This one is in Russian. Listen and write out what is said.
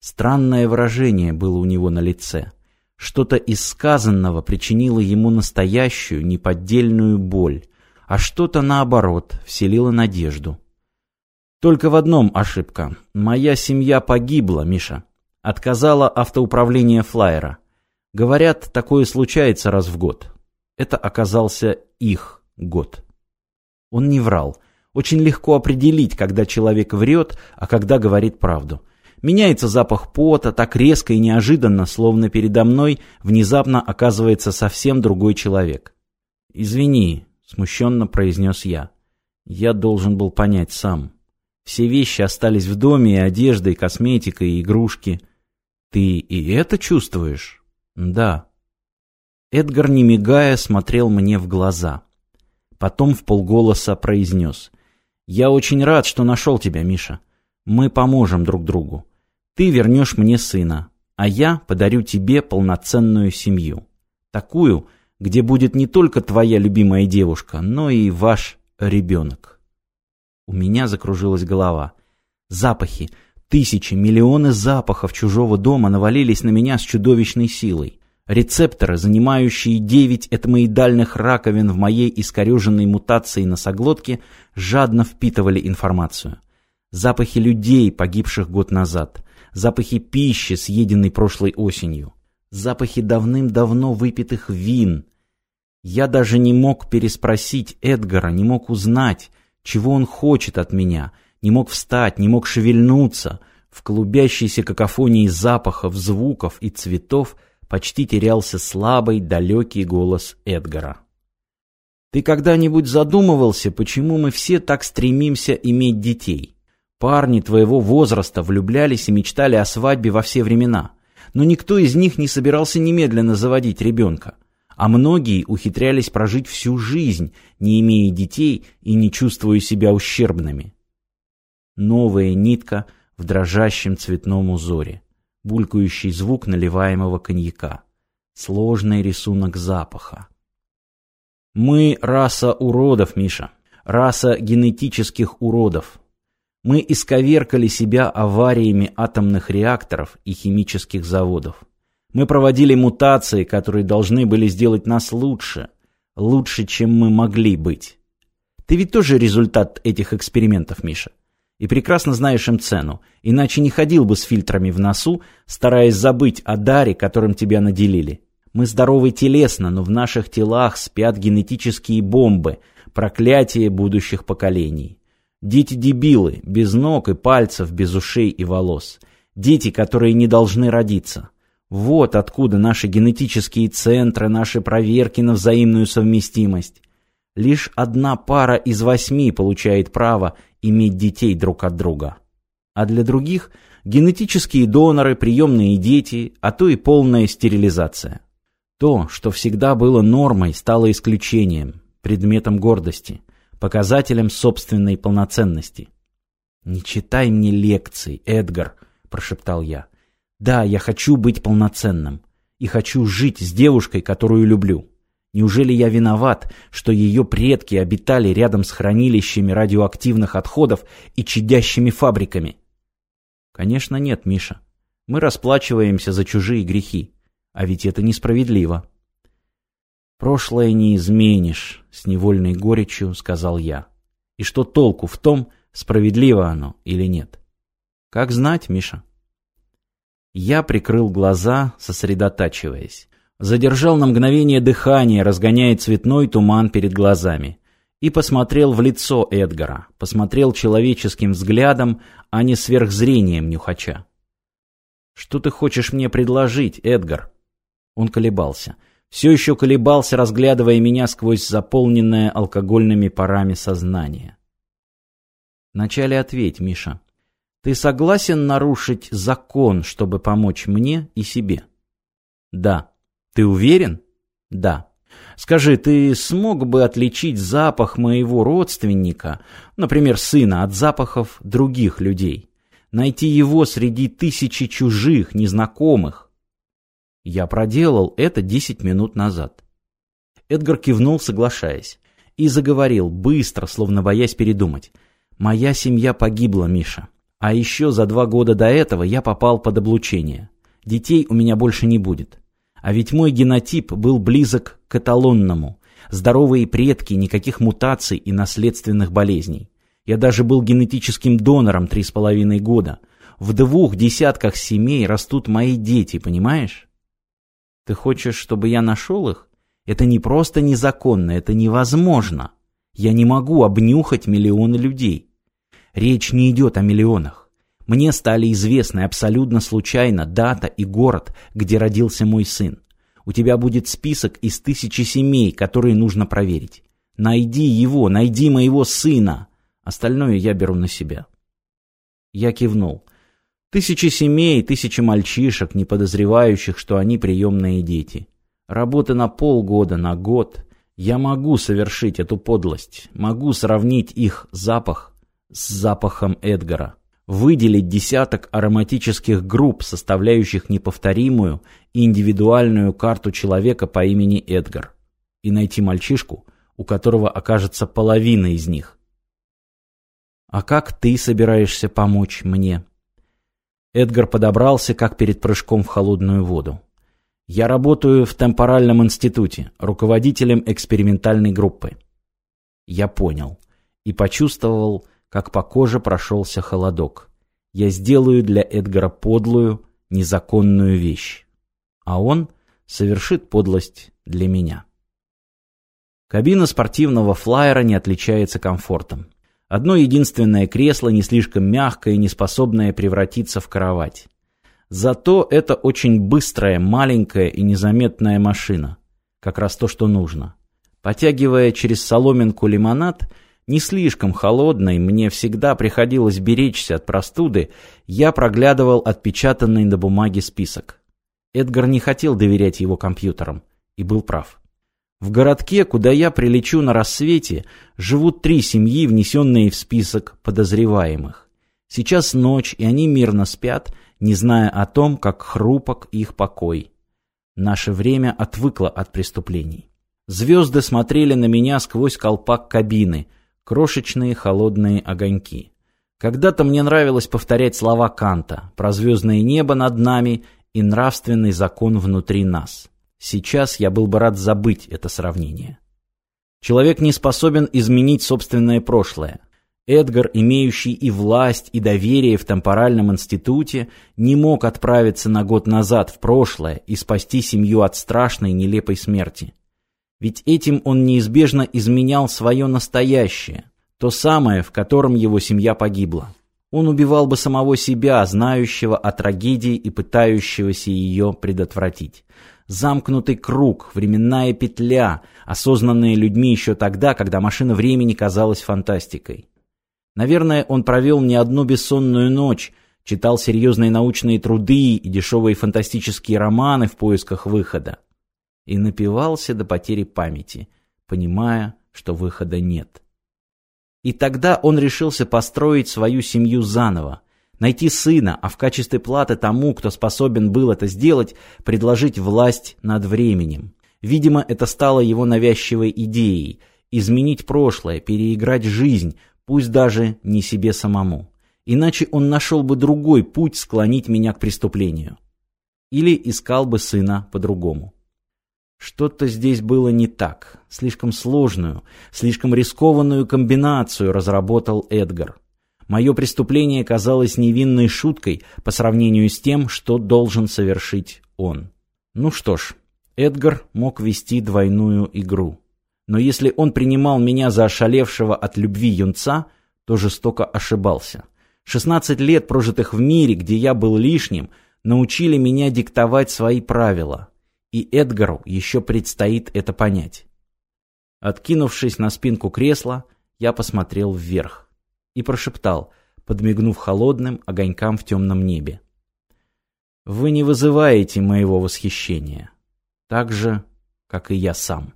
Странное выражение было у него на лице. Что-то из сказанного причинило ему настоящую, неподдельную боль, а что-то, наоборот, вселило надежду. Только в одном ошибка. Моя семья погибла, Миша. Отказала автоуправление флайера. Говорят, такое случается раз в год. Это оказался их год. Он не врал. Очень легко определить, когда человек врет, а когда говорит правду. Меняется запах пота так резко и неожиданно, словно передо мной внезапно оказывается совсем другой человек. «Извини», — смущенно произнес я. «Я должен был понять сам. Все вещи остались в доме, и одежда, и косметика, и игрушки. Ты и это чувствуешь?» «Да». Эдгар, не мигая, смотрел мне в глаза. Потом в полголоса произнес. «Я очень рад, что нашел тебя, Миша. Мы поможем друг другу. Ты вернешь мне сына, а я подарю тебе полноценную семью. Такую, где будет не только твоя любимая девушка, но и ваш ребенок. У меня закружилась голова. Запахи, тысячи, миллионы запахов чужого дома навалились на меня с чудовищной силой. Рецепторы, занимающие девять этмоидальных раковин в моей искореженной мутацией носоглотке, жадно впитывали информацию. Запахи людей, погибших год назад запахи пищи, съеденной прошлой осенью, запахи давным-давно выпитых вин. Я даже не мог переспросить Эдгара, не мог узнать, чего он хочет от меня, не мог встать, не мог шевельнуться. В клубящейся какофонии запахов, звуков и цветов почти терялся слабый, далекий голос Эдгара. «Ты когда-нибудь задумывался, почему мы все так стремимся иметь детей?» Парни твоего возраста влюблялись и мечтали о свадьбе во все времена, но никто из них не собирался немедленно заводить ребенка, а многие ухитрялись прожить всю жизнь, не имея детей и не чувствуя себя ущербными. Новая нитка в дрожащем цветном узоре, булькающий звук наливаемого коньяка, сложный рисунок запаха. Мы раса уродов, Миша, раса генетических уродов. Мы исковеркали себя авариями атомных реакторов и химических заводов. Мы проводили мутации, которые должны были сделать нас лучше, лучше, чем мы могли быть. Ты ведь тоже результат этих экспериментов, Миша. И прекрасно знаешь им цену, иначе не ходил бы с фильтрами в носу, стараясь забыть о даре, которым тебя наделили. Мы здоровы телесно, но в наших телах спят генетические бомбы, проклятие будущих поколений. Дети-дебилы, без ног и пальцев, без ушей и волос. Дети, которые не должны родиться. Вот откуда наши генетические центры, наши проверки на взаимную совместимость. Лишь одна пара из восьми получает право иметь детей друг от друга. А для других – генетические доноры, приемные дети, а то и полная стерилизация. То, что всегда было нормой, стало исключением, предметом гордости – показателем собственной полноценности. «Не читай мне лекций, Эдгар», — прошептал я. «Да, я хочу быть полноценным. И хочу жить с девушкой, которую люблю. Неужели я виноват, что ее предки обитали рядом с хранилищами радиоактивных отходов и чадящими фабриками?» «Конечно нет, Миша. Мы расплачиваемся за чужие грехи. А ведь это несправедливо». «Прошлое не изменишь», — с невольной горечью сказал я. «И что толку в том, справедливо оно или нет?» «Как знать, Миша?» Я прикрыл глаза, сосредотачиваясь. Задержал на мгновение дыхание, разгоняя цветной туман перед глазами. И посмотрел в лицо Эдгара. Посмотрел человеческим взглядом, а не сверхзрением нюхача. «Что ты хочешь мне предложить, Эдгар?» Он колебался все еще колебался, разглядывая меня сквозь заполненное алкогольными парами сознание. Вначале ответь, Миша. Ты согласен нарушить закон, чтобы помочь мне и себе? Да. Ты уверен? Да. Скажи, ты смог бы отличить запах моего родственника, например, сына, от запахов других людей? Найти его среди тысячи чужих, незнакомых? Я проделал это десять минут назад. Эдгар кивнул, соглашаясь, и заговорил, быстро, словно боясь передумать. «Моя семья погибла, Миша. А еще за два года до этого я попал под облучение. Детей у меня больше не будет. А ведь мой генотип был близок к эталонному. Здоровые предки, никаких мутаций и наследственных болезней. Я даже был генетическим донором три с половиной года. В двух десятках семей растут мои дети, понимаешь? Ты хочешь, чтобы я нашел их? Это не просто незаконно, это невозможно. Я не могу обнюхать миллионы людей. Речь не идет о миллионах. Мне стали известны абсолютно случайно дата и город, где родился мой сын. У тебя будет список из тысячи семей, которые нужно проверить. Найди его, найди моего сына. Остальное я беру на себя. Я кивнул. Тысячи семей, тысячи мальчишек, не подозревающих, что они приемные дети. Работа на полгода, на год. Я могу совершить эту подлость. Могу сравнить их запах с запахом Эдгара, выделить десяток ароматических групп, составляющих неповторимую и индивидуальную карту человека по имени Эдгар, и найти мальчишку, у которого окажется половина из них. «А как ты собираешься помочь мне?» Эдгар подобрался, как перед прыжком в холодную воду. «Я работаю в темпоральном институте, руководителем экспериментальной группы». Я понял и почувствовал, как по коже прошелся холодок. Я сделаю для Эдгара подлую, незаконную вещь. А он совершит подлость для меня. Кабина спортивного флайера не отличается комфортом. Одно единственное кресло не слишком мягкое и не способное превратиться в кровать. Зато это очень быстрая, маленькая и незаметная машина. Как раз то, что нужно. Потягивая через соломинку лимонад, не слишком холодной, мне всегда приходилось беречься от простуды, я проглядывал отпечатанный на бумаге список. Эдгар не хотел доверять его компьютерам, и был прав. В городке, куда я прилечу на рассвете, живут три семьи, внесенные в список подозреваемых. Сейчас ночь, и они мирно спят, не зная о том, как хрупок их покой. Наше время отвыкло от преступлений. Звезды смотрели на меня сквозь колпак кабины — крошечные холодные огоньки. Когда-то мне нравилось повторять слова Канта про звездное небо над нами и нравственный закон внутри нас. Сейчас я был бы рад забыть это сравнение. Человек не способен изменить собственное прошлое. Эдгар, имеющий и власть, и доверие в темпоральном институте, не мог отправиться на год назад в прошлое и спасти семью от страшной нелепой смерти. Ведь этим он неизбежно изменял свое настоящее, то самое, в котором его семья погибла. Он убивал бы самого себя, знающего о трагедии и пытающегося ее предотвратить. Замкнутый круг, временная петля, осознанная людьми еще тогда, когда машина времени казалась фантастикой. Наверное, он провел не одну бессонную ночь, читал серьезные научные труды и дешевые фантастические романы в поисках выхода и напивался до потери памяти, понимая, что выхода нет. И тогда он решился построить свою семью заново, найти сына, а в качестве платы тому, кто способен был это сделать, предложить власть над временем. Видимо, это стало его навязчивой идеей – изменить прошлое, переиграть жизнь, пусть даже не себе самому. Иначе он нашел бы другой путь склонить меня к преступлению. Или искал бы сына по-другому. Что-то здесь было не так. Слишком сложную, слишком рискованную комбинацию разработал Эдгар. Мое преступление казалось невинной шуткой по сравнению с тем, что должен совершить он. Ну что ж, Эдгар мог вести двойную игру. Но если он принимал меня за ошалевшего от любви юнца, то жестоко ошибался. 16 лет, прожитых в мире, где я был лишним, научили меня диктовать свои правила. И Эдгару еще предстоит это понять. Откинувшись на спинку кресла, я посмотрел вверх и прошептал, подмигнув холодным огонькам в темном небе. «Вы не вызываете моего восхищения, так же, как и я сам».